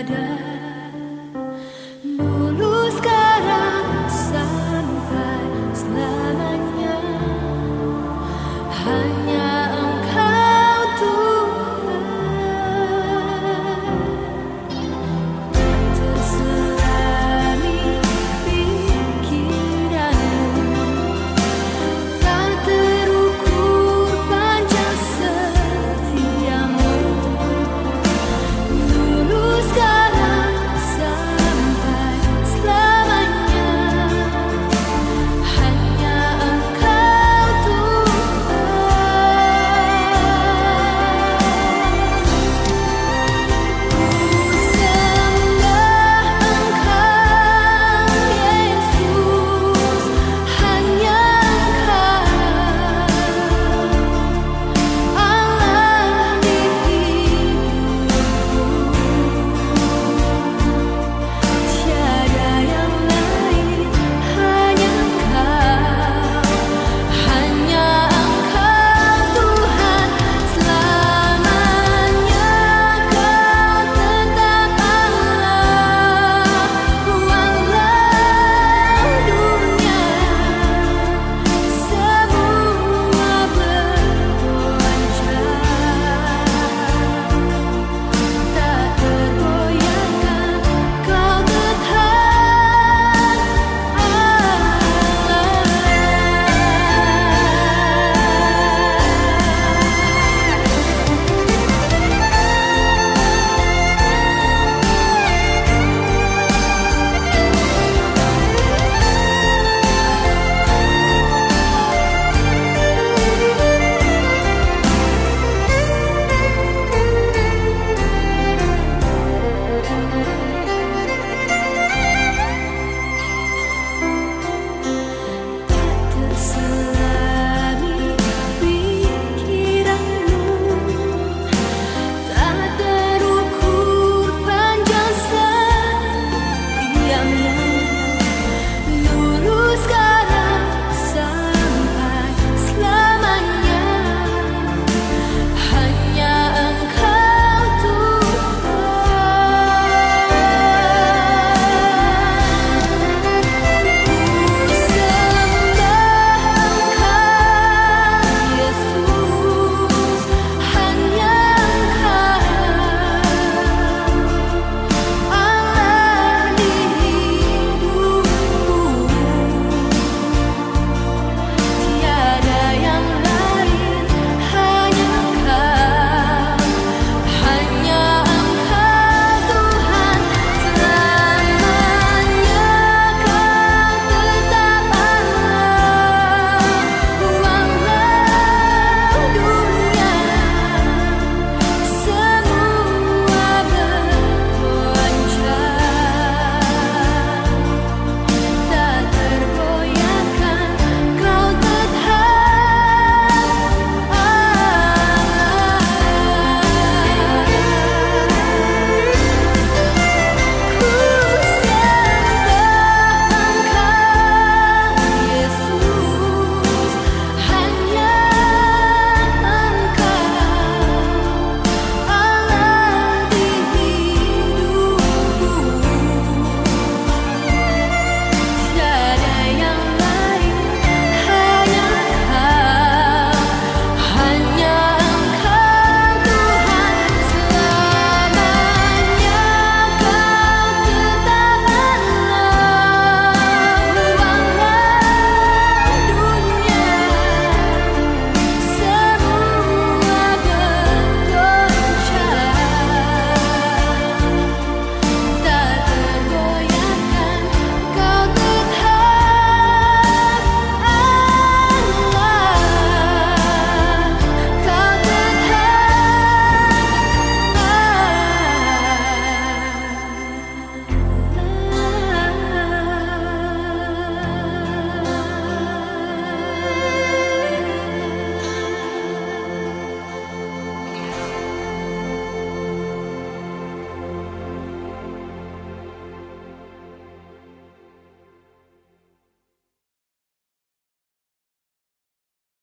sadar